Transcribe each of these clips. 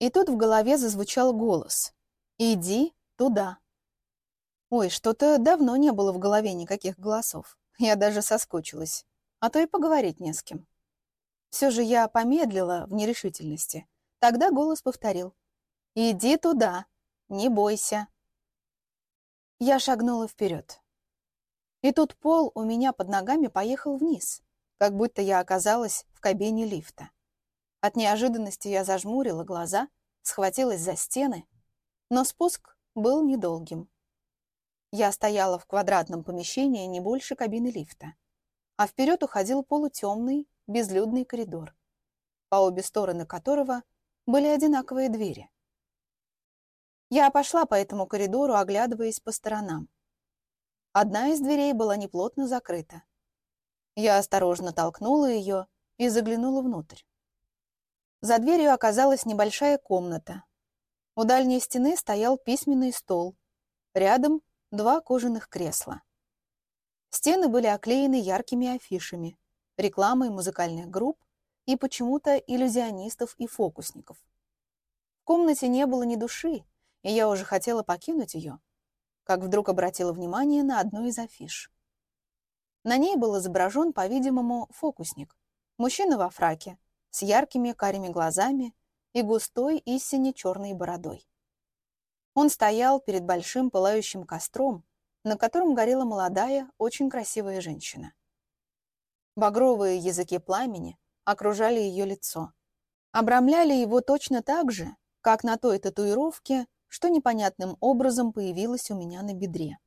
И тут в голове зазвучал голос. «Иди туда». Ой, что-то давно не было в голове никаких голосов. Я даже соскучилась. А то и поговорить не с кем. Все же я помедлила в нерешительности. Тогда голос повторил. «Иди туда, не бойся». Я шагнула вперед. И тут пол у меня под ногами поехал вниз, как будто я оказалась в кабине лифта. От неожиданности я зажмурила глаза, схватилась за стены, но спуск был недолгим. Я стояла в квадратном помещении не больше кабины лифта, а вперед уходил полутемный, безлюдный коридор, по обе стороны которого были одинаковые двери. Я пошла по этому коридору, оглядываясь по сторонам. Одна из дверей была неплотно закрыта. Я осторожно толкнула ее и заглянула внутрь. За дверью оказалась небольшая комната. У дальней стены стоял письменный стол. Рядом два кожаных кресла. Стены были оклеены яркими афишами, рекламой музыкальных групп и почему-то иллюзионистов и фокусников. В комнате не было ни души, и я уже хотела покинуть ее, как вдруг обратила внимание на одну из афиш. На ней был изображен, по-видимому, фокусник, мужчина во фраке, с яркими карими глазами и густой истине черной бородой. Он стоял перед большим пылающим костром, на котором горела молодая, очень красивая женщина. Багровые языки пламени окружали ее лицо. Обрамляли его точно так же, как на той татуировке, что непонятным образом появилась у меня на бедре.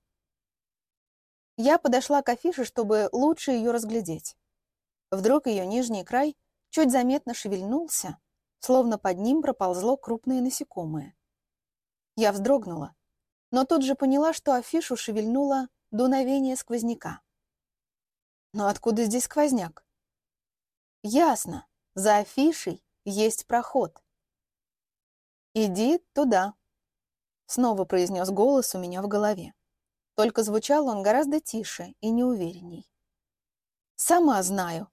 Я подошла к афише, чтобы лучше ее разглядеть. Вдруг ее нижний край чуть заметно шевельнулся, словно под ним проползло крупное насекомое. Я вздрогнула, но тут же поняла, что афишу шевельнуло дуновение сквозняка. Но откуда здесь сквозняк? Ясно, за афишей есть проход. «Иди туда», — снова произнес голос у меня в голове. Только звучал он гораздо тише и неуверенней. «Сама знаю», —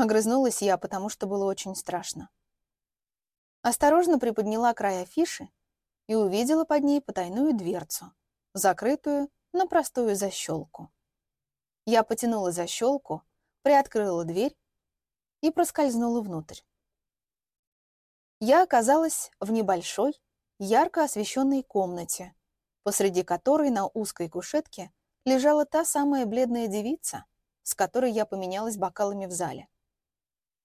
огрызнулась я, потому что было очень страшно. Осторожно приподняла край афиши и увидела под ней потайную дверцу, закрытую на простую защелку. Я потянула защелку, приоткрыла дверь и проскользнула внутрь. Я оказалась в небольшой, ярко освещенной комнате, посреди которой на узкой кушетке лежала та самая бледная девица, с которой я поменялась бокалами в зале.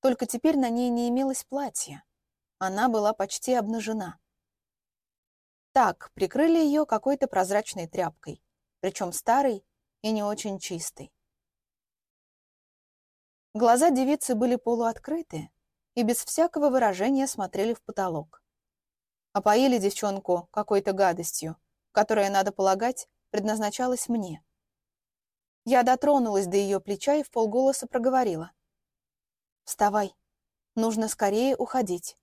Только теперь на ней не имелось платья. Она была почти обнажена. Так, прикрыли ее какой-то прозрачной тряпкой, причем старой и не очень чистой. Глаза девицы были полуоткрыты и без всякого выражения смотрели в потолок. Опоили девчонку какой-то гадостью, которая, надо полагать, предназначалась мне. Я дотронулась до ее плеча и в полголоса проговорила. «Вставай, нужно скорее уходить».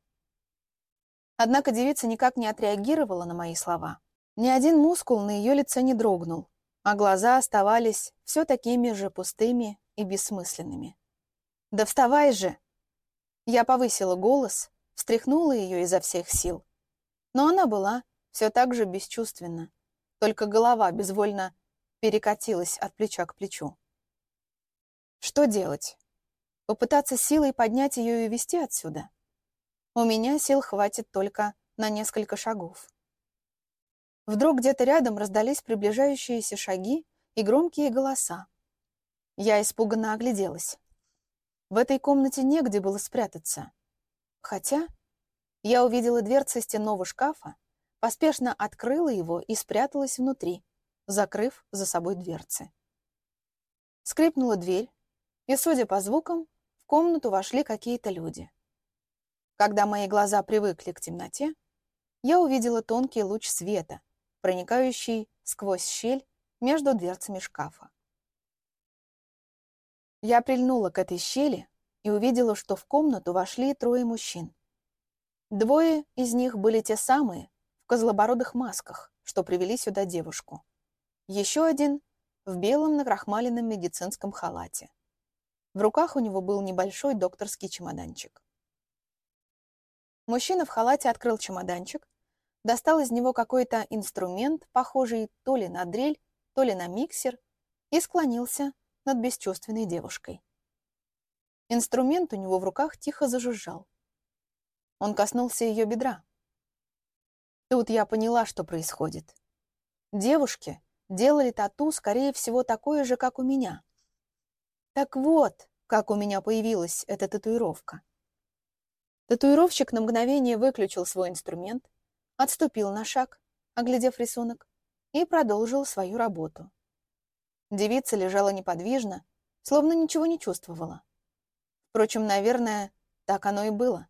Однако девица никак не отреагировала на мои слова. Ни один мускул на ее лице не дрогнул, а глаза оставались все такими же пустыми и бессмысленными. «Да вставай же!» Я повысила голос, встряхнула ее изо всех сил. Но она была все так же бесчувственна, только голова безвольно перекатилась от плеча к плечу. Что делать? Попытаться силой поднять ее и вести отсюда? У меня сил хватит только на несколько шагов. Вдруг где-то рядом раздались приближающиеся шаги и громкие голоса. Я испуганно огляделась. В этой комнате негде было спрятаться. Хотя я увидела дверцы стенного шкафа, поспешно открыла его и спряталась внутри, закрыв за собой дверцы. Скрипнула дверь, и, судя по звукам, комнату вошли какие-то люди. Когда мои глаза привыкли к темноте, я увидела тонкий луч света, проникающий сквозь щель между дверцами шкафа. Я прильнула к этой щели и увидела, что в комнату вошли трое мужчин. Двое из них были те самые, в козлобородых масках, что привели сюда девушку. Еще один — в белом накрахмаленном медицинском халате. В руках у него был небольшой докторский чемоданчик. Мужчина в халате открыл чемоданчик, достал из него какой-то инструмент, похожий то ли на дрель, то ли на миксер, и склонился над бесчувственной девушкой. Инструмент у него в руках тихо зажужжал. Он коснулся ее бедра. Тут я поняла, что происходит. Девушки делали тату, скорее всего, такое же, как у меня. Так вот, как у меня появилась эта татуировка. Татуировщик на мгновение выключил свой инструмент, отступил на шаг, оглядев рисунок, и продолжил свою работу. Девица лежала неподвижно, словно ничего не чувствовала. Впрочем, наверное, так оно и было.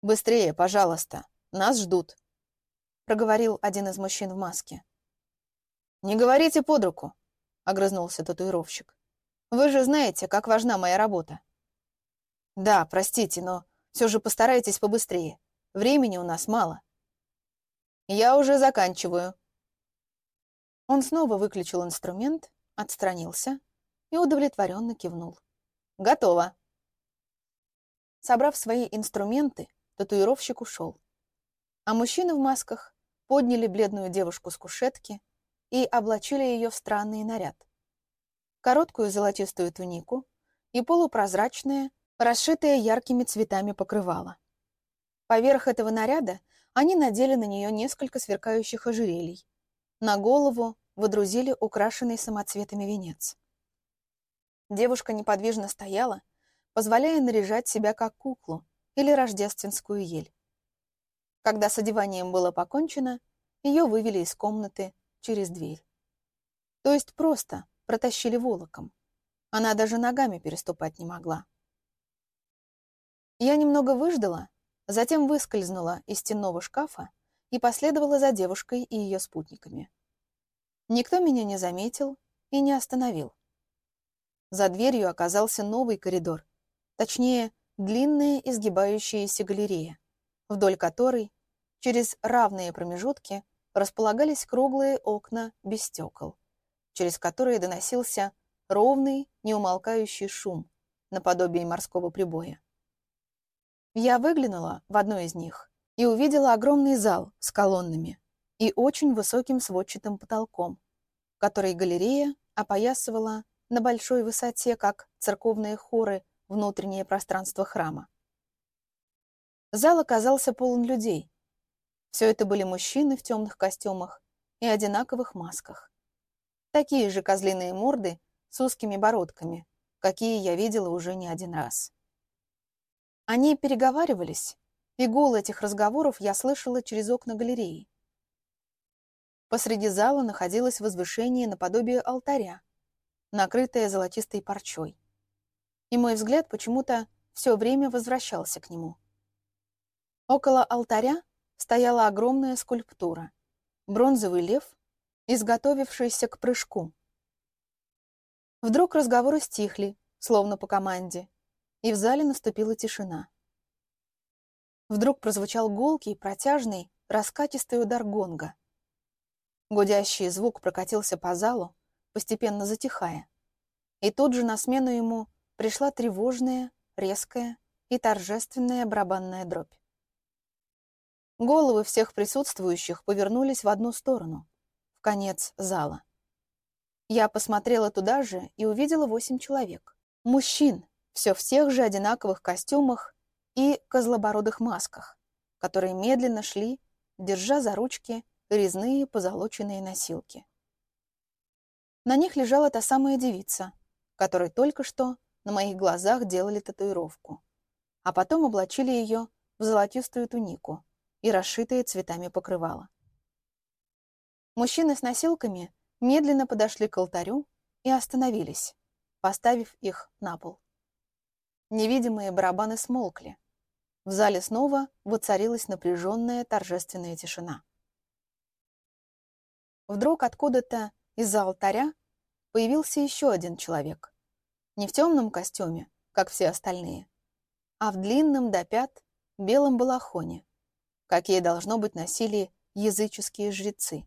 «Быстрее, пожалуйста, нас ждут», — проговорил один из мужчин в маске. «Не говорите под руку», — огрызнулся татуировщик. «Вы же знаете, как важна моя работа». «Да, простите, но все же постарайтесь побыстрее. Времени у нас мало». «Я уже заканчиваю». Он снова выключил инструмент, отстранился и удовлетворенно кивнул. «Готово». Собрав свои инструменты, татуировщик ушел. А мужчины в масках подняли бледную девушку с кушетки и облачили ее в странный наряд. Короткую золотистую тунику и полупрозрачное, расшитое яркими цветами покрывало. Поверх этого наряда они надели на нее несколько сверкающих ожерелий. На голову водрузили украшенный самоцветами венец. Девушка неподвижно стояла, позволяя наряжать себя как куклу или рождественскую ель. Когда с одеванием было покончено, ее вывели из комнаты через дверь. То есть просто протащили волоком. Она даже ногами переступать не могла. Я немного выждала, затем выскользнула из стенного шкафа и последовала за девушкой и ее спутниками. Никто меня не заметил и не остановил. За дверью оказался новый коридор, точнее, длинная изгибающаяся галерея вдоль которой через равные промежутки располагались круглые окна без стекол, через которые доносился ровный, неумолкающий шум, наподобие морского прибоя. Я выглянула в одно из них и увидела огромный зал с колоннами и очень высоким сводчатым потолком, который галерея опоясывала на большой высоте, как церковные хоры внутреннее пространство храма. Зал оказался полон людей. Все это были мужчины в темных костюмах и одинаковых масках. Такие же козлиные морды с узкими бородками, какие я видела уже не один раз. Они переговаривались, и гул этих разговоров я слышала через окна галереи. Посреди зала находилось возвышение наподобие алтаря, накрытое золотистой парчой. И мой взгляд почему-то все время возвращался к нему. Около алтаря стояла огромная скульптура. Бронзовый лев, изготовившийся к прыжку. Вдруг разговоры стихли, словно по команде, и в зале наступила тишина. Вдруг прозвучал гулкий, протяжный, раскатистый удар гонга. Гудящий звук прокатился по залу, постепенно затихая. И тут же на смену ему пришла тревожная, резкая и торжественная барабанная дробь. Головы всех присутствующих повернулись в одну сторону, в конец зала. Я посмотрела туда же и увидела восемь человек. Мужчин, все в тех же одинаковых костюмах и козлобородых масках, которые медленно шли, держа за ручки резные позолоченные носилки. На них лежала та самая девица, которой только что на моих глазах делали татуировку, а потом облачили ее в золотистую тунику, и расшитые цветами покрывало. Мужчины с носилками медленно подошли к алтарю и остановились, поставив их на пол. Невидимые барабаны смолкли. В зале снова воцарилась напряженная торжественная тишина. Вдруг откуда-то из-за алтаря появился еще один человек. Не в темном костюме, как все остальные, а в длинном до пят белом балахоне, какие, должно быть, носили языческие жрецы.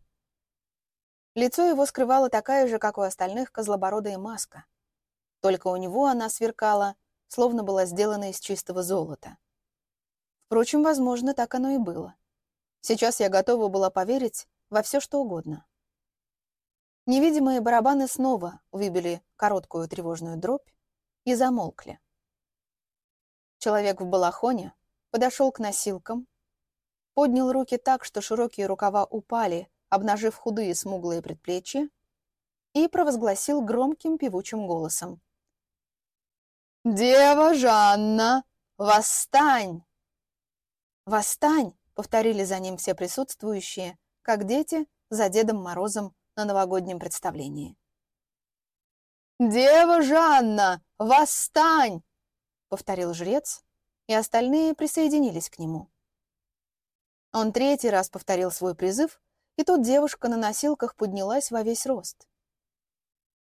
Лицо его скрывала такая же, как у остальных, козлобородая маска. Только у него она сверкала, словно была сделана из чистого золота. Впрочем, возможно, так оно и было. Сейчас я готова была поверить во все, что угодно. Невидимые барабаны снова выбили короткую тревожную дробь и замолкли. Человек в балахоне подошел к носилкам, поднял руки так, что широкие рукава упали, обнажив худые смуглые предплечья, и провозгласил громким певучим голосом. «Дева Жанна, восстань!» «Восстань!» — повторили за ним все присутствующие, как дети за Дедом Морозом на новогоднем представлении. «Дева Жанна, восстань!» — повторил жрец, и остальные присоединились к нему. Он третий раз повторил свой призыв, и тут девушка на носилках поднялась во весь рост.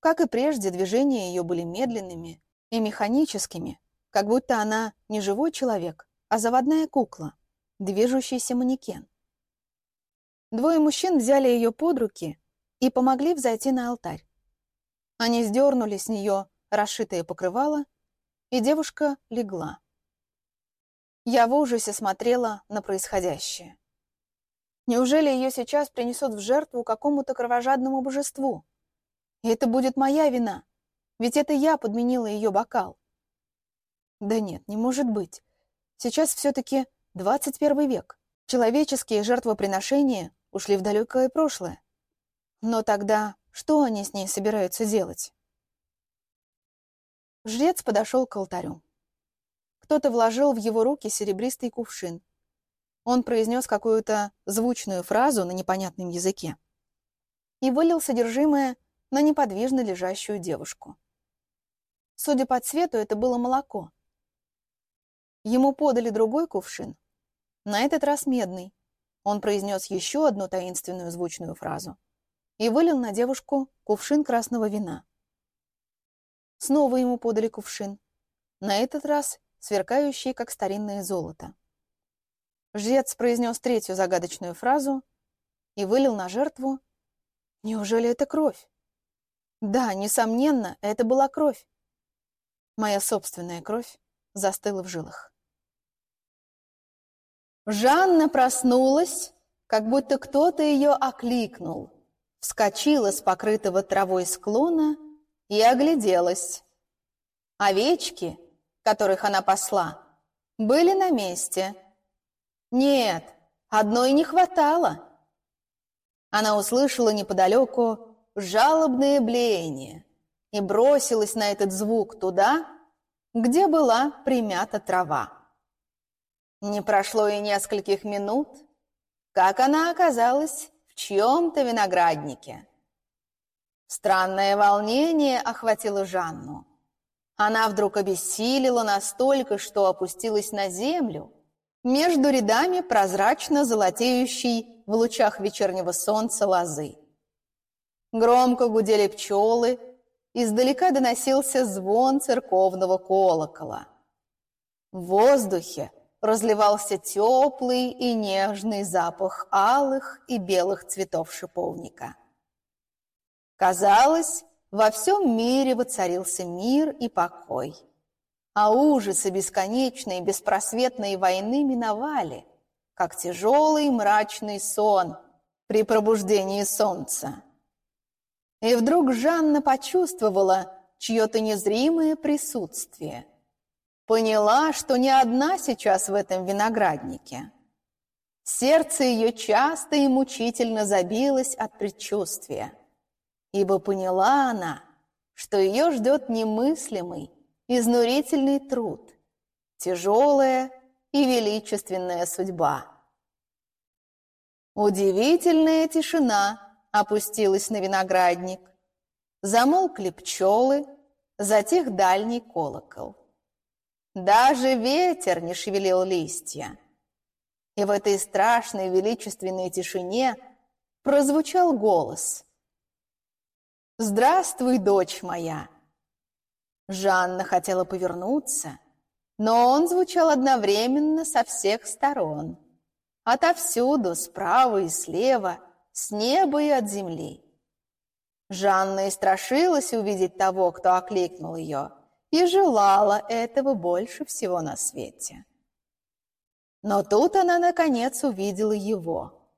Как и прежде, движения ее были медленными и механическими, как будто она не живой человек, а заводная кукла, движущийся манекен. Двое мужчин взяли ее под руки и помогли взойти на алтарь. Они сдернули с нее расшитое покрывало, и девушка легла. Я в ужасе смотрела на происходящее. Неужели ее сейчас принесут в жертву какому-то кровожадному божеству? И это будет моя вина, ведь это я подменила ее бокал. Да нет, не может быть. Сейчас все-таки 21 век. Человеческие жертвоприношения ушли в далекое прошлое. Но тогда что они с ней собираются делать? Жрец подошел к алтарю. Кто-то вложил в его руки серебристый кувшин. Он произнес какую-то звучную фразу на непонятном языке и вылил содержимое на неподвижно лежащую девушку. Судя по цвету, это было молоко. Ему подали другой кувшин, на этот раз медный. Он произнес еще одну таинственную звучную фразу и вылил на девушку кувшин красного вина. Снова ему подали кувшин, на этот раз сверкающий, как старинное золото. Жрец произнес третью загадочную фразу и вылил на жертву. Неужели это кровь? Да, несомненно, это была кровь. Моя собственная кровь застыла в жилах. Жанна проснулась, как будто кто-то ее окликнул, вскочила с покрытого травой склона и огляделась. Овечки, которых она посла, были на месте. Нет, одной не хватало. Она услышала неподалеку жалобное блеяние и бросилась на этот звук туда, где была примята трава. Не прошло и нескольких минут, как она оказалась в чьем-то винограднике. Странное волнение охватило Жанну. Она вдруг обессилила настолько, что опустилась на землю, между рядами прозрачно золотеющей в лучах вечернего солнца лозы. Громко гудели пчелы, издалека доносился звон церковного колокола. В воздухе разливался теплый и нежный запах алых и белых цветов шиповника. Казалось, во всем мире воцарился мир и покой, а ужасы бесконечной беспросветной войны миновали, как тяжелый мрачный сон при пробуждении солнца. И вдруг Жанна почувствовала чье-то незримое присутствие. Поняла, что не одна сейчас в этом винограднике. Сердце ее часто и мучительно забилось от предчувствия, ибо поняла она, что ее ждет немыслимый, изнурительный труд, тяжелая и величественная судьба. Удивительная тишина опустилась на виноградник. Замолкли пчелы, затих дальний колокол. Даже ветер не шевелил листья. И в этой страшной величественной тишине прозвучал голос. «Здравствуй, дочь моя!» Жанна хотела повернуться, но он звучал одновременно со всех сторон. Отовсюду, справа и слева, с неба и от земли. Жанна и страшилась увидеть того, кто окликнул ее, и желала этого больше всего на свете. Но тут она, наконец, увидела его.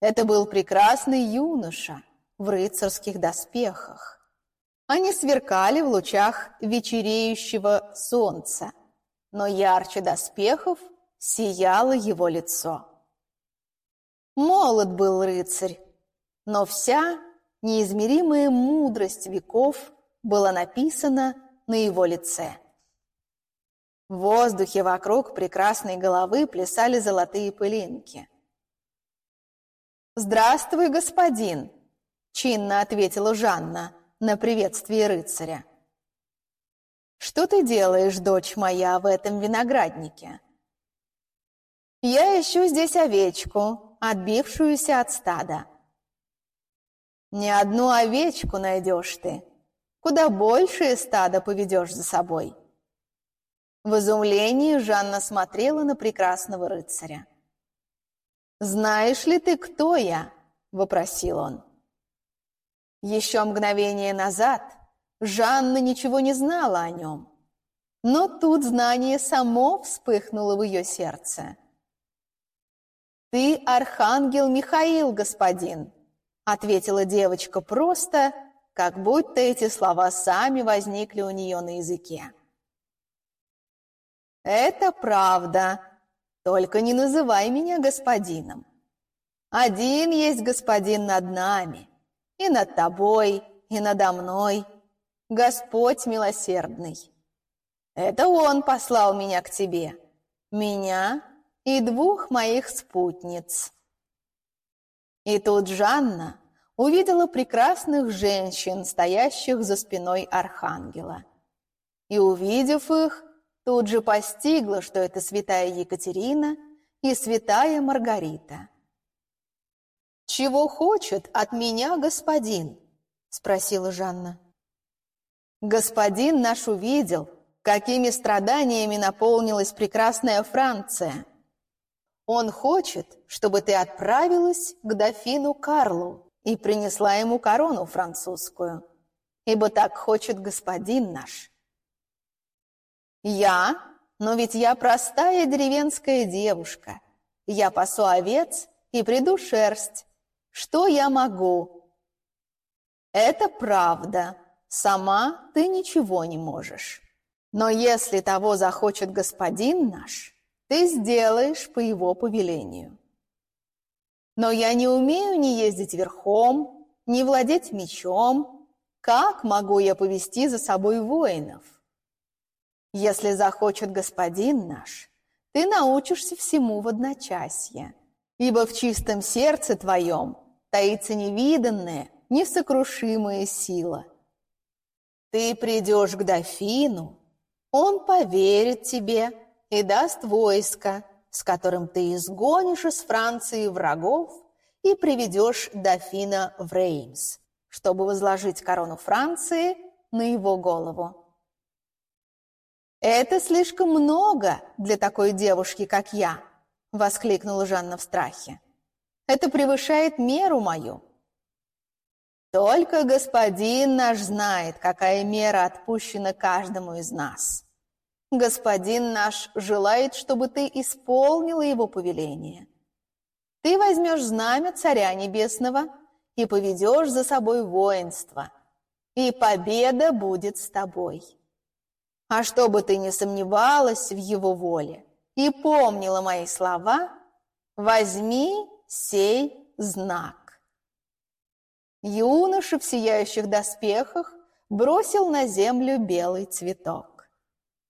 Это был прекрасный юноша в рыцарских доспехах. Они сверкали в лучах вечереющего солнца, но ярче доспехов сияло его лицо. Молод был рыцарь, но вся неизмеримая мудрость веков была написана на его лице. В воздухе вокруг прекрасной головы плясали золотые пылинки. «Здравствуй, господин!» – чинно ответила Жанна на приветствие рыцаря. «Что ты делаешь, дочь моя, в этом винограднике?» «Я ищу здесь овечку, отбившуюся от стада». «Не одну овечку найдешь ты, куда большее стадо поведешь за собой». В изумлении Жанна смотрела на прекрасного рыцаря. «Знаешь ли ты, кто я?» – вопросил он. Еще мгновение назад Жанна ничего не знала о нем, но тут знание само вспыхнуло в ее сердце. «Ты архангел Михаил, господин», – ответила девочка просто, как будто эти слова сами возникли у нее на языке. «Это правда. Только не называй меня господином. Один есть господин над нами, и над тобой, и надо мной. Господь милосердный. Это Он послал меня к тебе, меня и двух моих спутниц». И тут Жанна увидела прекрасных женщин, стоящих за спиной архангела. И, увидев их, Тут же постигла, что это святая Екатерина и святая Маргарита. «Чего хочет от меня господин?» – спросила Жанна. «Господин наш увидел, какими страданиями наполнилась прекрасная Франция. Он хочет, чтобы ты отправилась к дофину Карлу и принесла ему корону французскую, ибо так хочет господин наш». «Я? Но ведь я простая деревенская девушка. Я пасу овец и приду шерсть. Что я могу?» «Это правда. Сама ты ничего не можешь. Но если того захочет господин наш, ты сделаешь по его повелению. Но я не умею ни ездить верхом, ни владеть мечом. Как могу я повести за собой воинов?» Если захочет господин наш, ты научишься всему в одночасье, ибо в чистом сердце твоем таится невиданная, несокрушимая сила. Ты придешь к дофину, он поверит тебе и даст войско, с которым ты изгонишь из Франции врагов и приведешь дофина в Реймс, чтобы возложить корону Франции на его голову. «Это слишком много для такой девушки, как я!» – воскликнула Жанна в страхе. «Это превышает меру мою!» «Только господин наш знает, какая мера отпущена каждому из нас. Господин наш желает, чтобы ты исполнила его повеление. Ты возьмешь знамя Царя Небесного и поведешь за собой воинство, и победа будет с тобой». А чтобы ты не сомневалась в его воле и помнила мои слова, возьми сей знак. Юноша в сияющих доспехах бросил на землю белый цветок.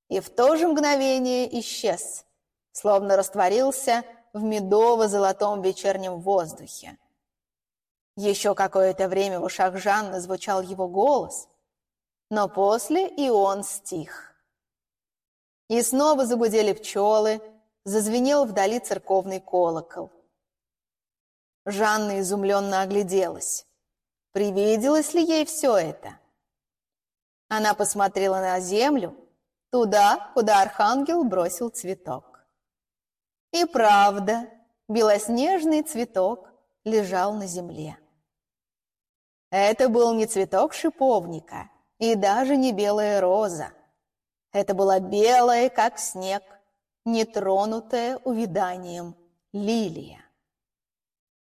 И в то же мгновение исчез, словно растворился в медово-золотом вечернем воздухе. Еще какое-то время в ушах Жанны звучал его голос – но после и он стих. И снова загудели пчелы, зазвенел вдали церковный колокол. Жанна изумленно огляделась. Привиделось ли ей все это? Она посмотрела на землю, туда, куда архангел бросил цветок. И правда, белоснежный цветок лежал на земле. Это был не цветок шиповника – и даже не белая роза. Это была белая, как снег, нетронутая увиданием лилия.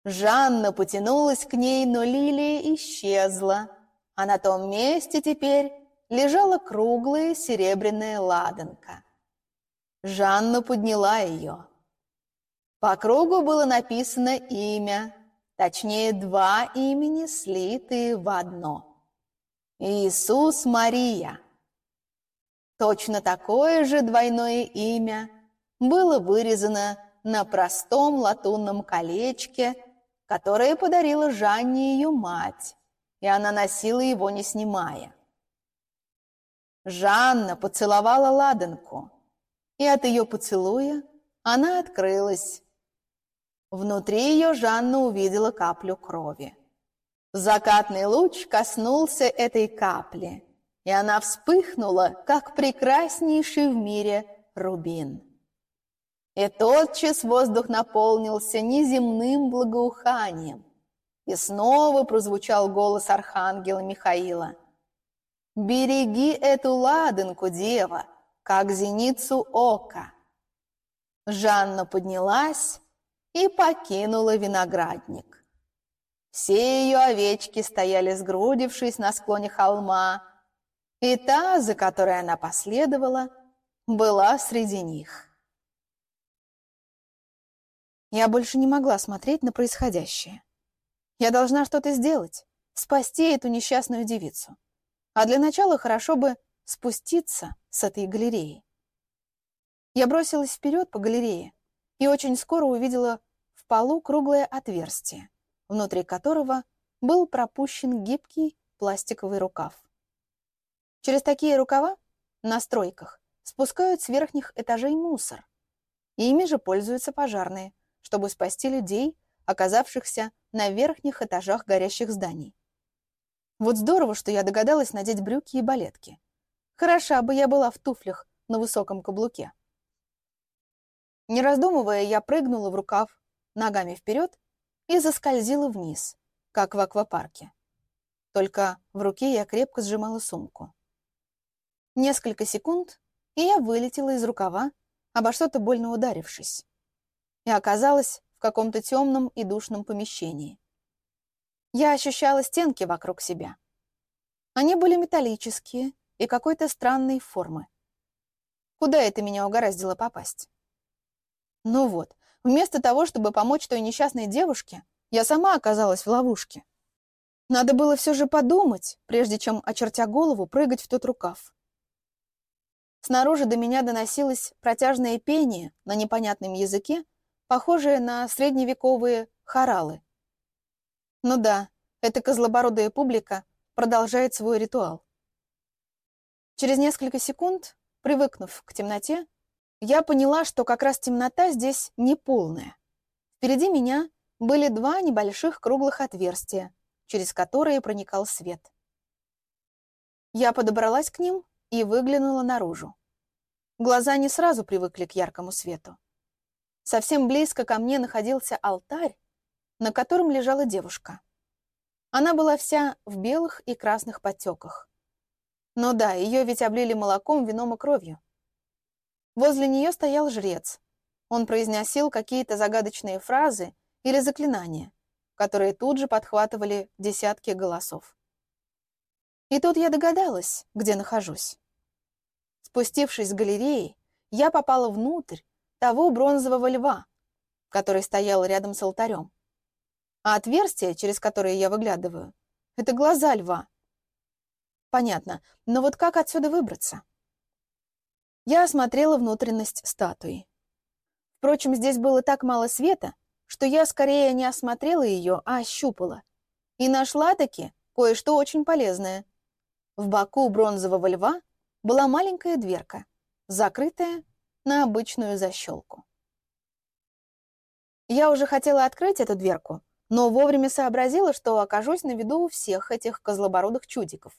Жанна потянулась к ней, но лилия исчезла, а на том месте теперь лежала круглая серебряная ладанка. Жанна подняла ее. По кругу было написано имя, точнее два имени, слитые в одно. Иисус Мария. Точно такое же двойное имя было вырезано на простом латунном колечке, которое подарила Жанне ее мать, и она носила его, не снимая. Жанна поцеловала ладанку, и от ее поцелуя она открылась. Внутри ее Жанна увидела каплю крови. Закатный луч коснулся этой капли, и она вспыхнула, как прекраснейший в мире рубин. И тотчас воздух наполнился неземным благоуханием, и снова прозвучал голос архангела Михаила. «Береги эту ладанку, дева, как зеницу ока». Жанна поднялась и покинула виноградник. Все ее овечки стояли сгрудившись на склоне холма, и та, за которой она последовала, была среди них. Я больше не могла смотреть на происходящее. Я должна что-то сделать, спасти эту несчастную девицу. А для начала хорошо бы спуститься с этой галереи. Я бросилась вперед по галерее и очень скоро увидела в полу круглое отверстие, внутри которого был пропущен гибкий пластиковый рукав. Через такие рукава на стройках спускают с верхних этажей мусор. Ими же пользуются пожарные, чтобы спасти людей, оказавшихся на верхних этажах горящих зданий. Вот здорово, что я догадалась надеть брюки и балетки. Хороша бы я была в туфлях на высоком каблуке. Не раздумывая, я прыгнула в рукав ногами вперед и заскользила вниз, как в аквапарке. Только в руке я крепко сжимала сумку. Несколько секунд, и я вылетела из рукава, обо что-то больно ударившись и оказалась в каком-то темном и душном помещении. Я ощущала стенки вокруг себя. Они были металлические и какой-то странной формы. Куда это меня угораздило попасть? Ну вот, вместо того, чтобы помочь той несчастной девушке, я сама оказалась в ловушке. Надо было все же подумать, прежде чем, очертя голову, прыгать в тот рукав. Снаружи до меня доносилось протяжное пение на непонятном языке, похожие на средневековые хоралы. Ну да, эта козлобородая публика продолжает свой ритуал. Через несколько секунд, привыкнув к темноте, я поняла, что как раз темнота здесь не полная. Впереди меня были два небольших круглых отверстия, через которые проникал свет. Я подобралась к ним и выглянула наружу. Глаза не сразу привыкли к яркому свету. Совсем близко ко мне находился алтарь, на котором лежала девушка. Она была вся в белых и красных подтеках. Но да, ее ведь облили молоком, вином и кровью. Возле нее стоял жрец. Он произносил какие-то загадочные фразы или заклинания, которые тут же подхватывали десятки голосов. И тут я догадалась, где нахожусь. Спустившись с галереи, я попала внутрь того бронзового льва, который стоял рядом с алтарем. А отверстие, через которое я выглядываю, это глаза льва. Понятно, но вот как отсюда выбраться? Я осмотрела внутренность статуи. Впрочем, здесь было так мало света, что я скорее не осмотрела ее, а ощупала. И нашла-таки кое-что очень полезное. В боку бронзового льва была маленькая дверка, закрытая на обычную защелку. Я уже хотела открыть эту дверку, но вовремя сообразила, что окажусь на виду у всех этих козлобородых чудиков.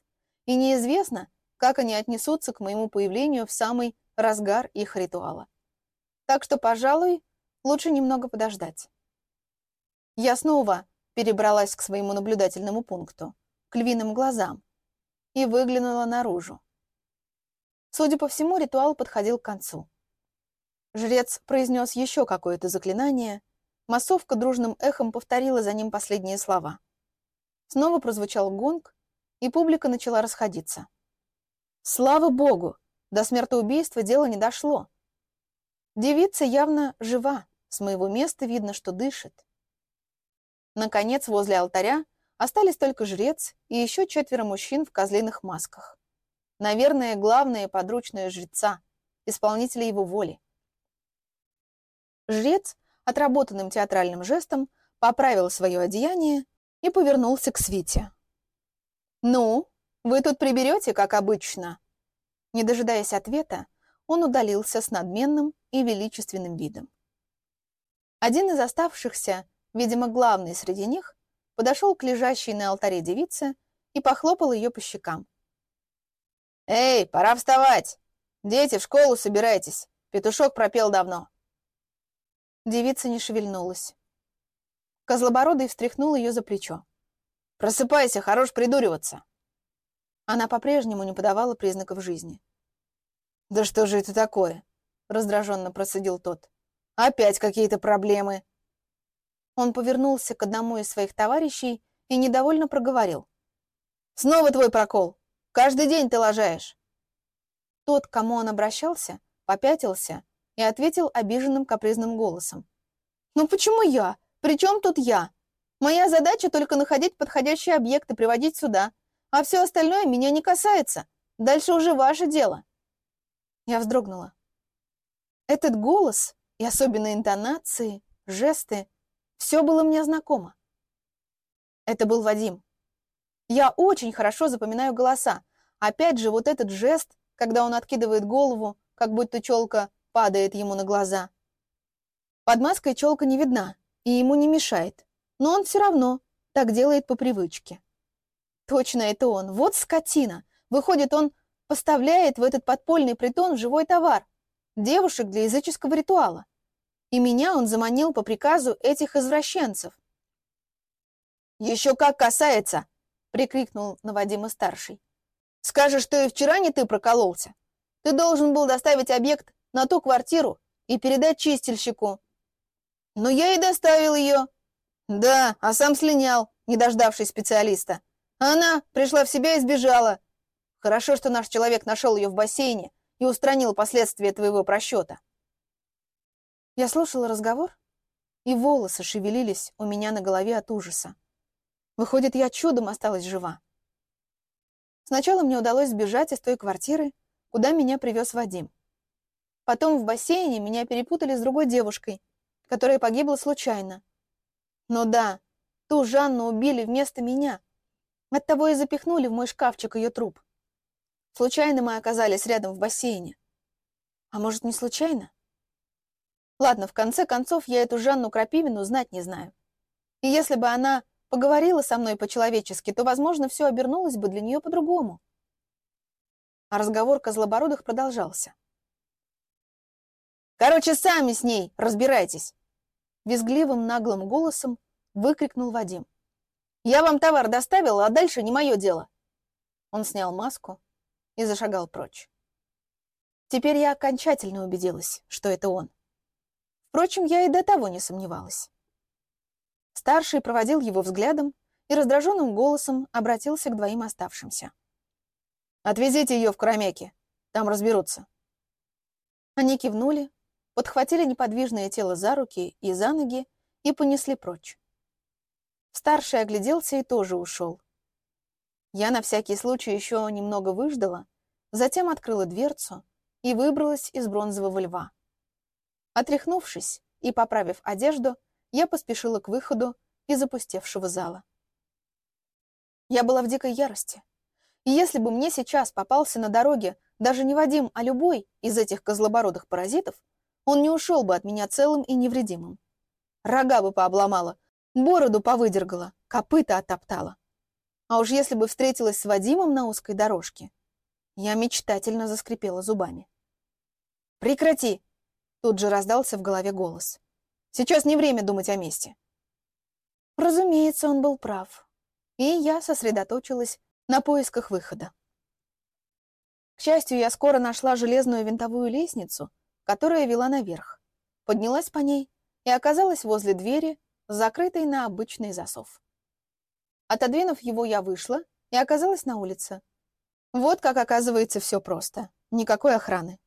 И неизвестно, как они отнесутся к моему появлению в самый разгар их ритуала. Так что, пожалуй, лучше немного подождать. Я снова перебралась к своему наблюдательному пункту, к львиным глазам, и выглянула наружу. Судя по всему, ритуал подходил к концу. Жрец произнес еще какое-то заклинание. Массовка дружным эхом повторила за ним последние слова. Снова прозвучал гонг, и публика начала расходиться. Слава богу! До смертоубийства дело не дошло. Девица явно жива, с моего места видно, что дышит. Наконец, возле алтаря остались только жрец и еще четверо мужчин в козлиных масках. Наверное, главные подручные жреца, исполнители его воли. Жрец отработанным театральным жестом поправил свое одеяние и повернулся к Свите. «Ну, вы тут приберете, как обычно?» Не дожидаясь ответа, он удалился с надменным и величественным видом. Один из оставшихся, видимо, главный среди них, подошел к лежащей на алтаре девице и похлопал ее по щекам. «Эй, пора вставать! Дети, в школу собирайтесь! Петушок пропел давно!» Девица не шевельнулась. Козлобородый встряхнул ее за плечо. «Просыпайся, хорош придуриваться!» Она по-прежнему не подавала признаков жизни. «Да что же это такое?» — раздраженно процедил тот. «Опять какие-то проблемы!» Он повернулся к одному из своих товарищей и недовольно проговорил. «Снова твой прокол! Каждый день ты лажаешь!» Тот, к кому он обращался, попятился и ответил обиженным капризным голосом. «Ну почему я? При чем тут я? Моя задача только находить подходящие объекты, приводить сюда. А все остальное меня не касается. Дальше уже ваше дело. Я вздрогнула. Этот голос, и особенно интонации, жесты, все было мне знакомо. Это был Вадим. Я очень хорошо запоминаю голоса. Опять же, вот этот жест, когда он откидывает голову, как будто челка падает ему на глаза. Под маской челка не видна, и ему не мешает. Но он все равно так делает по привычке. Точно это он. Вот скотина. Выходит, он поставляет в этот подпольный притон живой товар. Девушек для языческого ритуала. И меня он заманил по приказу этих извращенцев. «Еще как касается!» — прикрикнул на Вадима-старший. «Скажешь, что и вчера не ты прокололся. Ты должен был доставить объект на ту квартиру и передать чистильщику. Но я и доставил ее. Да, а сам слинял, не дождавшись специалиста. Она пришла в себя и сбежала. Хорошо, что наш человек нашел ее в бассейне и устранил последствия твоего просчета. Я слушала разговор, и волосы шевелились у меня на голове от ужаса. Выходит, я чудом осталась жива. Сначала мне удалось сбежать из той квартиры, куда меня привез Вадим. Потом в бассейне меня перепутали с другой девушкой, которая погибла случайно. Но да, ту Жанну убили вместо меня — Оттого и запихнули в мой шкафчик ее труп. Случайно мы оказались рядом в бассейне. А может, не случайно? Ладно, в конце концов, я эту Жанну Крапивину знать не знаю. И если бы она поговорила со мной по-человечески, то, возможно, все обернулось бы для нее по-другому. А разговор Козлобородых продолжался. «Короче, сами с ней разбирайтесь!» Визгливым наглым голосом выкрикнул Вадим. Я вам товар доставил, а дальше не мое дело. Он снял маску и зашагал прочь. Теперь я окончательно убедилась, что это он. Впрочем, я и до того не сомневалась. Старший проводил его взглядом и раздраженным голосом обратился к двоим оставшимся. «Отвезите ее в Карамяки, там разберутся». Они кивнули, подхватили неподвижное тело за руки и за ноги и понесли прочь. Старший огляделся и тоже ушел. Я на всякий случай еще немного выждала, затем открыла дверцу и выбралась из бронзового льва. Отряхнувшись и поправив одежду, я поспешила к выходу из опустевшего зала. Я была в дикой ярости. И если бы мне сейчас попался на дороге даже не Вадим, а любой из этих козлобородых паразитов, он не ушел бы от меня целым и невредимым. Рога бы пообломала, Бороду повыдергала, копыта оттоптала. А уж если бы встретилась с Вадимом на узкой дорожке, я мечтательно заскрипела зубами. «Прекрати!» — тут же раздался в голове голос. «Сейчас не время думать о месте». Разумеется, он был прав. И я сосредоточилась на поисках выхода. К счастью, я скоро нашла железную винтовую лестницу, которая вела наверх. Поднялась по ней и оказалась возле двери, закрытой на обычный засов. Отодвинув его, я вышла и оказалась на улице. Вот как оказывается все просто. Никакой охраны.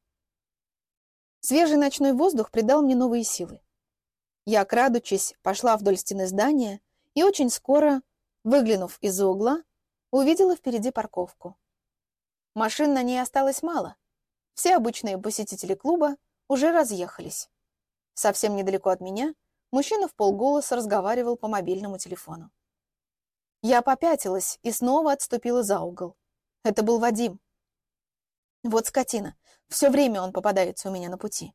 Свежий ночной воздух придал мне новые силы. Я, крадучись, пошла вдоль стены здания и очень скоро, выглянув из-за угла, увидела впереди парковку. Машин на ней осталось мало. Все обычные посетители клуба уже разъехались. Совсем недалеко от меня мужчина в полголоса разговаривал по мобильному телефону. Я попятилась и снова отступила за угол. Это был Вадим. Вот скотина. Все время он попадается у меня на пути.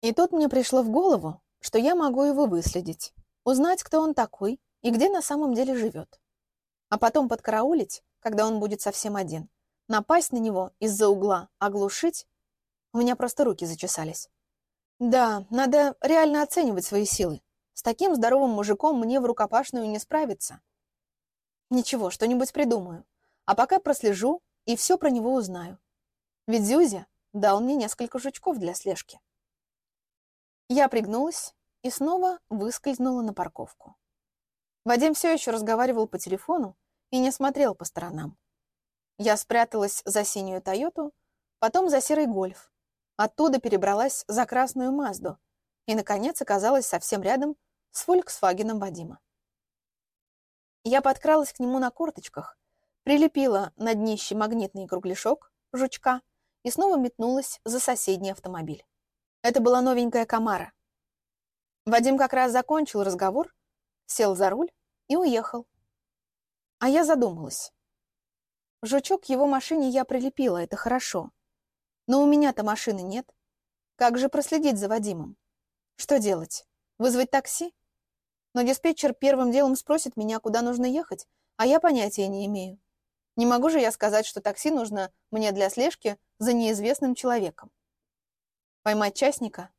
И тут мне пришло в голову, что я могу его выследить, узнать, кто он такой и где на самом деле живет. А потом подкараулить, когда он будет совсем один, напасть на него из-за угла, оглушить. У меня просто руки зачесались. Да, надо реально оценивать свои силы. С таким здоровым мужиком мне в рукопашную не справиться. Ничего, что-нибудь придумаю. А пока прослежу и все про него узнаю. Ведь Зюзя дал мне несколько жучков для слежки. Я пригнулась и снова выскользнула на парковку. Вадим все еще разговаривал по телефону и не смотрел по сторонам. Я спряталась за синюю Тойоту, потом за серый Гольф, Оттуда перебралась за красную Мазду и, наконец, оказалась совсем рядом с Фольксвагеном Вадима. Я подкралась к нему на корточках, прилепила на днище магнитный кругляшок, жучка, и снова метнулась за соседний автомобиль. Это была новенькая Камара. Вадим как раз закончил разговор, сел за руль и уехал. А я задумалась. Жучок его машине я прилепила, это хорошо. Но у меня-то машины нет. Как же проследить за Вадимом? Что делать? Вызвать такси? Но диспетчер первым делом спросит меня, куда нужно ехать, а я понятия не имею. Не могу же я сказать, что такси нужно мне для слежки за неизвестным человеком. Поймать частника?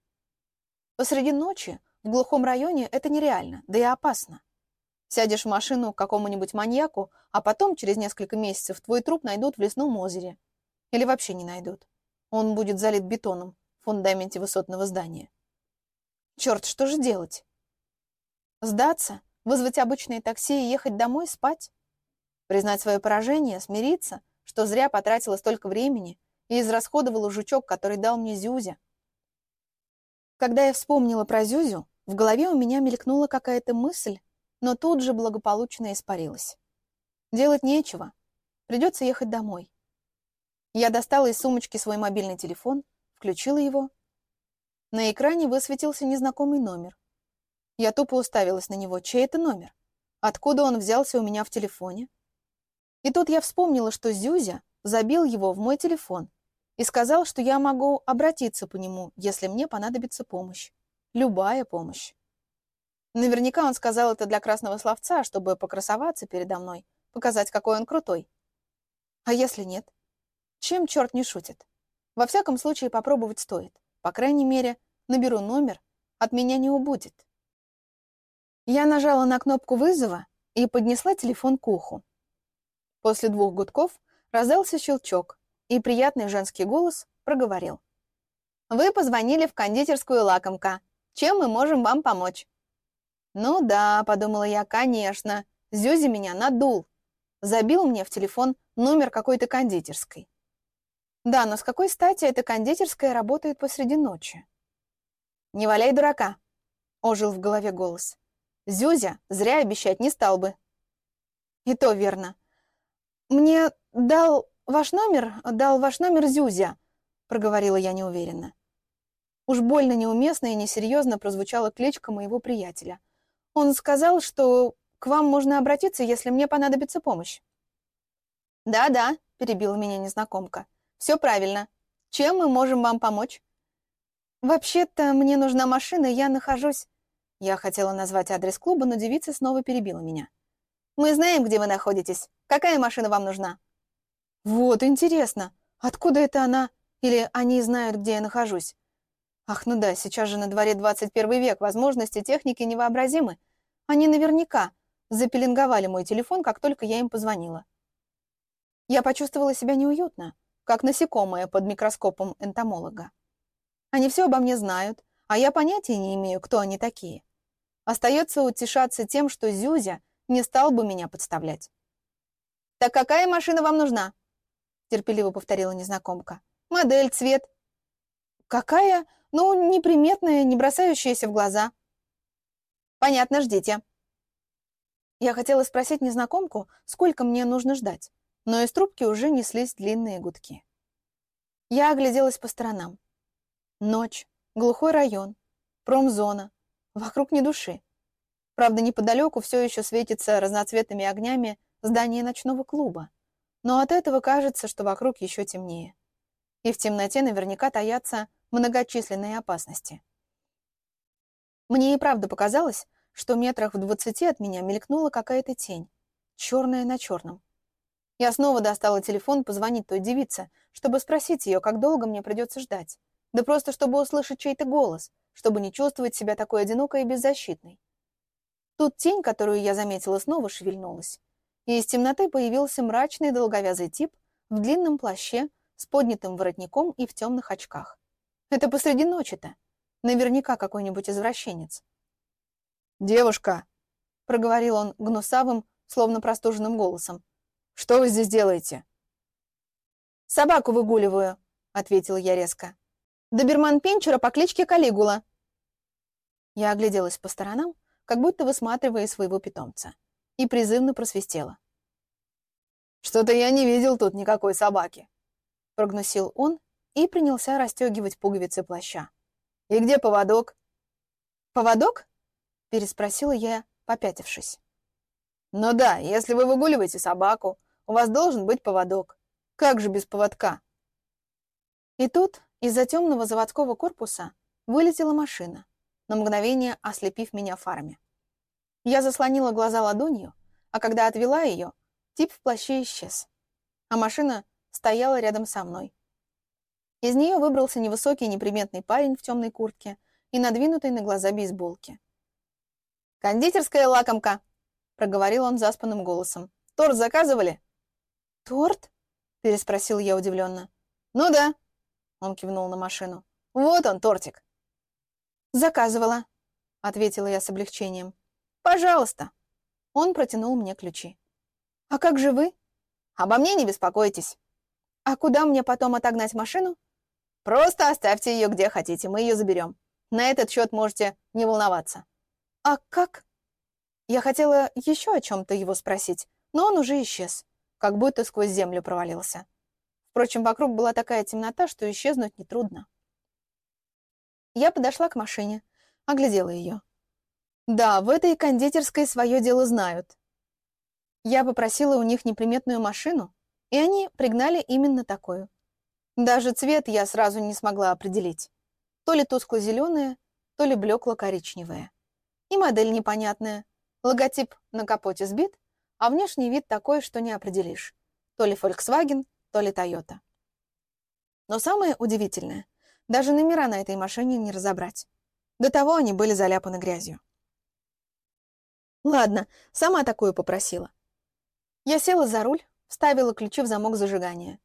Посреди ночи в глухом районе это нереально, да и опасно. Сядешь в машину к какому-нибудь маньяку, а потом через несколько месяцев твой труп найдут в лесном озере. Или вообще не найдут. Он будет залит бетоном в фундаменте высотного здания. Черт, что же делать? Сдаться? Вызвать обычное такси и ехать домой спать? Признать свое поражение, смириться, что зря потратила столько времени и израсходовала жучок, который дал мне Зюзя? Когда я вспомнила про Зюзю, в голове у меня мелькнула какая-то мысль, но тут же благополучно испарилась. Делать нечего. Придется ехать домой. Я достала из сумочки свой мобильный телефон, включила его. На экране высветился незнакомый номер. Я тупо уставилась на него. Чей это номер? Откуда он взялся у меня в телефоне? И тут я вспомнила, что Зюзя забил его в мой телефон и сказал, что я могу обратиться по нему, если мне понадобится помощь. Любая помощь. Наверняка он сказал это для красного словца, чтобы покрасоваться передо мной, показать, какой он крутой. А если нет? Чем черт не шутит? Во всяком случае, попробовать стоит. По крайней мере, наберу номер, от меня не убудет. Я нажала на кнопку вызова и поднесла телефон к уху. После двух гудков раздался щелчок, и приятный женский голос проговорил. «Вы позвонили в кондитерскую «Лакомка». Чем мы можем вам помочь?» «Ну да», — подумала я, — «конечно. Зюзи меня надул. Забил мне в телефон номер какой-то кондитерской. Да, но с какой стати эта кондитерская работает посреди ночи? «Не валяй дурака!» — ожил в голове голос. «Зюзя зря обещать не стал бы». «И то верно. Мне дал ваш номер, дал ваш номер Зюзя», — проговорила я неуверенно. Уж больно неуместно и несерьезно прозвучала кличка моего приятеля. Он сказал, что к вам можно обратиться, если мне понадобится помощь. «Да-да», — перебила меня незнакомка. Все правильно. Чем мы можем вам помочь? Вообще-то мне нужна машина, я нахожусь... Я хотела назвать адрес клуба, но девица снова перебила меня. Мы знаем, где вы находитесь. Какая машина вам нужна? Вот, интересно. Откуда это она? Или они знают, где я нахожусь? Ах, ну да, сейчас же на дворе 21 век, возможности техники невообразимы. Они наверняка запеленговали мой телефон, как только я им позвонила. Я почувствовала себя неуютно как насекомое под микроскопом энтомолога. Они все обо мне знают, а я понятия не имею, кто они такие. Остается утешаться тем, что Зюзя не стал бы меня подставлять. «Так какая машина вам нужна?» терпеливо повторила незнакомка. «Модель, цвет». «Какая? Ну, неприметная, не бросающаяся в глаза». «Понятно, ждите». Я хотела спросить незнакомку, сколько мне нужно ждать, но из трубки уже неслись длинные гудки. Я огляделась по сторонам. Ночь, глухой район, промзона, вокруг ни души. Правда, неподалеку все еще светится разноцветными огнями здание ночного клуба. Но от этого кажется, что вокруг еще темнее. И в темноте наверняка таятся многочисленные опасности. Мне и правда показалось, что метрах в двадцати от меня мелькнула какая-то тень, черная на черном. Я снова достала телефон позвонить той девице, чтобы спросить ее, как долго мне придется ждать. Да просто чтобы услышать чей-то голос, чтобы не чувствовать себя такой одинокой и беззащитной. Тут тень, которую я заметила, снова шевельнулась и из темноты появился мрачный долговязый тип в длинном плаще с поднятым воротником и в темных очках. Это посреди ночи-то. Наверняка какой-нибудь извращенец. «Девушка!» — проговорил он гнусавым, словно простуженным голосом. «Что вы здесь делаете?» «Собаку выгуливаю», — ответила я резко. «Доберман Пинчера по кличке Калигула». Я огляделась по сторонам, как будто высматривая своего питомца и призывно просвистела. «Что-то я не видел тут никакой собаки», — прогнусил он и принялся расстегивать пуговицы плаща. «И где поводок?» «Поводок?» — переспросила я, попятившись. «Ну да, если вы выгуливаете собаку, у вас должен быть поводок. Как же без поводка?» И тут из-за темного заводского корпуса вылетела машина, на мгновение ослепив меня фарами. Я заслонила глаза ладонью, а когда отвела ее, тип в плаще исчез. А машина стояла рядом со мной. Из нее выбрался невысокий неприметный парень в темной куртке и надвинутой на глаза бейсболке. «Кондитерская лакомка!» — проговорил он заспанным голосом. «Торт заказывали?» «Торт?» — переспросил я удивленно. «Ну да», — он кивнул на машину. «Вот он, тортик». «Заказывала», — ответила я с облегчением. «Пожалуйста». Он протянул мне ключи. «А как же вы?» «Обо мне не беспокойтесь». «А куда мне потом отогнать машину?» «Просто оставьте ее где хотите, мы ее заберем. На этот счет можете не волноваться». «А как?» Я хотела еще о чем-то его спросить, но он уже исчез, как будто сквозь землю провалился. Впрочем, вокруг была такая темнота, что исчезнуть нетрудно. Я подошла к машине, оглядела ее. Да, в этой кондитерской свое дело знают. Я попросила у них неприметную машину, и они пригнали именно такую. Даже цвет я сразу не смогла определить. То ли тускло-зеленая, то ли блекло-коричневая. И модель непонятная. Логотип на капоте сбит, а внешний вид такой, что не определишь. То ли Volkswagen, то ли Toyota. Но самое удивительное, даже номера на этой машине не разобрать. До того они были заляпаны грязью. Ладно, сама такую попросила. Я села за руль, вставила ключи в замок зажигания.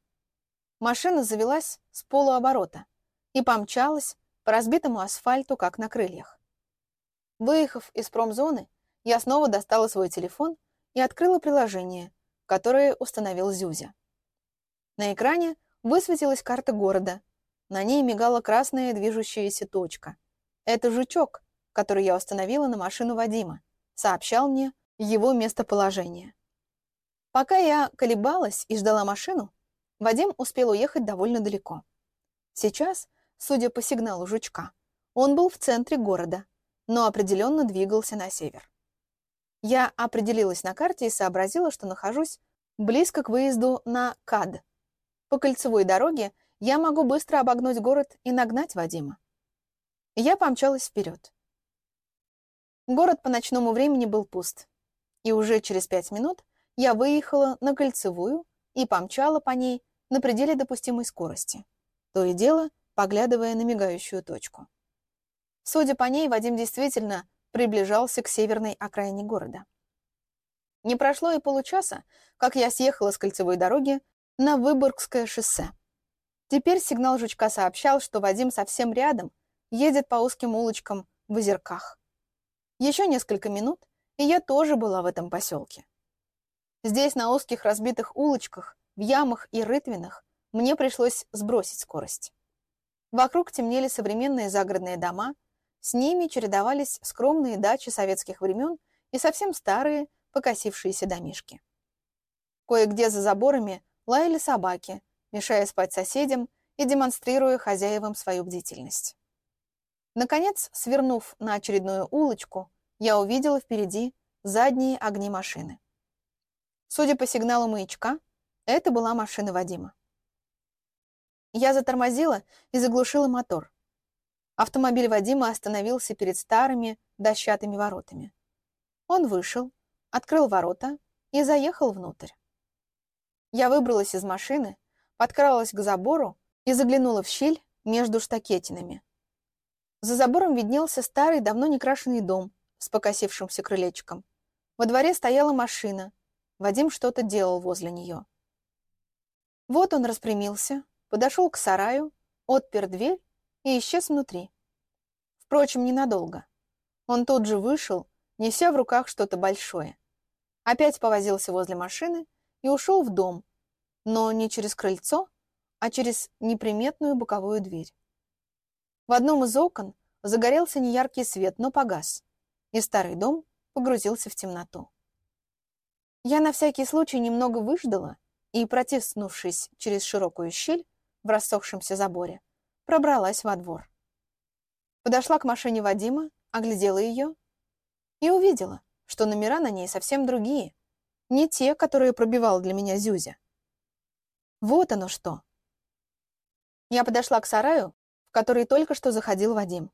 Машина завелась с полуоборота и помчалась по разбитому асфальту, как на крыльях. Выехав из промзоны, я снова достала свой телефон и открыла приложение, которое установил Зюзя. На экране высветилась карта города. На ней мигала красная движущаяся точка. Это жучок, который я установила на машину Вадима сообщал мне его местоположение. Пока я колебалась и ждала машину, Вадим успел уехать довольно далеко. Сейчас, судя по сигналу жучка, он был в центре города, но определенно двигался на север. Я определилась на карте и сообразила, что нахожусь близко к выезду на КАД. По кольцевой дороге я могу быстро обогнуть город и нагнать Вадима. Я помчалась вперед. Город по ночному времени был пуст. И уже через пять минут я выехала на кольцевую и помчала по ней на пределе допустимой скорости. То и дело, поглядывая на мигающую точку. Судя по ней, Вадим действительно приближался к северной окраине города. Не прошло и получаса, как я съехала с кольцевой дороги на Выборгское шоссе. Теперь сигнал жучка сообщал, что Вадим совсем рядом, едет по узким улочкам в озерках. Еще несколько минут, и я тоже была в этом поселке. Здесь, на узких разбитых улочках, в ямах и рытвинах, мне пришлось сбросить скорость. Вокруг темнели современные загородные дома, с ними чередовались скромные дачи советских времен и совсем старые, покосившиеся домишки. Кое-где за заборами лаяли собаки, мешая спать соседям и демонстрируя хозяевам свою бдительность. Наконец, свернув на очередную улочку, я увидела впереди задние огни машины. Судя по сигналу маячка, это была машина Вадима. Я затормозила и заглушила мотор. Автомобиль Вадима остановился перед старыми дощатыми воротами. Он вышел, открыл ворота и заехал внутрь. Я выбралась из машины, подкралась к забору и заглянула в щель между штакетинами. За забором виднелся старый, давно не крашеный дом с покосившимся крылечком. Во дворе стояла машина. Вадим что-то делал возле нее. Вот он распрямился, подошел к сараю, отпер дверь и исчез внутри. Впрочем, ненадолго. Он тут же вышел, неся в руках что-то большое. Опять повозился возле машины и ушел в дом, но не через крыльцо, а через неприметную боковую дверь. В одном из окон загорелся неяркий свет, но погас, и старый дом погрузился в темноту. Я на всякий случай немного выждала и, протиснувшись через широкую щель в рассохшемся заборе, пробралась во двор. Подошла к машине Вадима, оглядела ее и увидела, что номера на ней совсем другие, не те, которые пробивал для меня Зюзя. Вот оно что. Я подошла к сараю, в который только что заходил Вадим.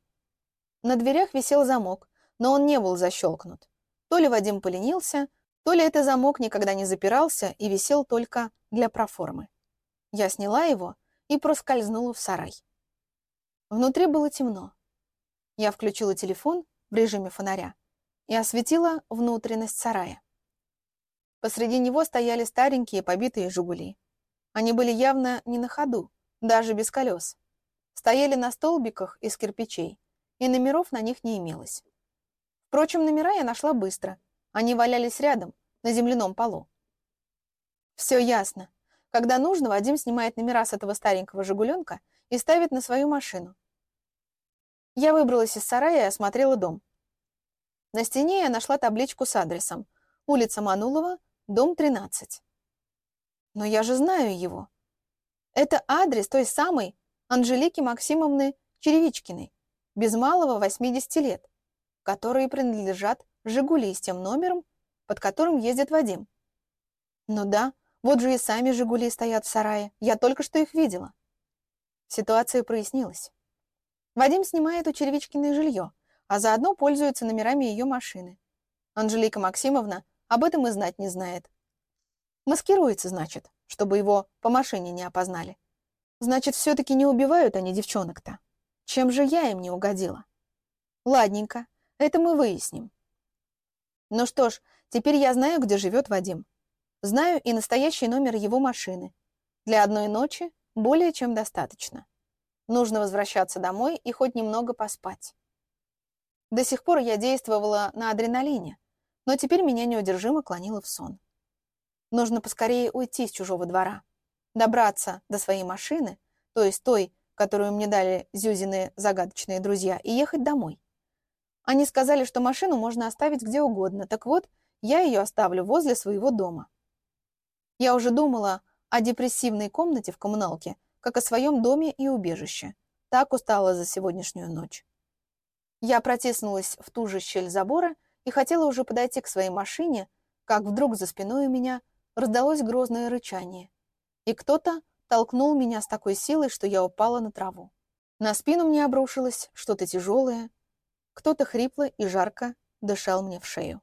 На дверях висел замок, но он не был защелкнут. То ли Вадим поленился, то ли этот замок никогда не запирался и висел только для проформы. Я сняла его и проскользнула в сарай. Внутри было темно. Я включила телефон в режиме фонаря и осветила внутренность сарая. Посреди него стояли старенькие побитые «Жигули». Они были явно не на ходу, даже без колес. Стояли на столбиках из кирпичей, и номеров на них не имелось. Впрочем, номера я нашла быстро. Они валялись рядом, на земляном полу. Все ясно. Когда нужно, Вадим снимает номера с этого старенького «Жигуленка» и ставит на свою машину. Я выбралась из сарая и осмотрела дом. На стене я нашла табличку с адресом. Улица Манулова, дом 13. Но я же знаю его. Это адрес той самой Анжелики Максимовны Черевичкиной, без малого 80 лет, которые принадлежат «Жигули» с тем номером, под которым ездит Вадим. Ну да, вот же и сами «Жигули» стоят в сарае. Я только что их видела. Ситуация прояснилась. Вадим снимает у Черевичкиной жилье, а заодно пользуется номерами ее машины. Анжелика Максимовна об этом и знать не знает. Маскируется, значит, чтобы его по машине не опознали. Значит, все-таки не убивают они девчонок-то. Чем же я им не угодила? Ладненько, это мы выясним. Ну что ж, теперь я знаю, где живет Вадим. Знаю и настоящий номер его машины. Для одной ночи более чем достаточно. Нужно возвращаться домой и хоть немного поспать. До сих пор я действовала на адреналине, но теперь меня неудержимо клонило в сон. Нужно поскорее уйти с чужого двора, добраться до своей машины, то есть той, которую мне дали Зюзины загадочные друзья, и ехать домой. Они сказали, что машину можно оставить где угодно, так вот, я ее оставлю возле своего дома. Я уже думала о депрессивной комнате в коммуналке, как о своем доме и убежище. Так устала за сегодняшнюю ночь. Я протиснулась в ту же щель забора и хотела уже подойти к своей машине, как вдруг за спиной у меня раздалось грозное рычание. И кто-то толкнул меня с такой силой, что я упала на траву. На спину мне обрушилось что-то тяжелое. Кто-то хрипло и жарко дышал мне в шею.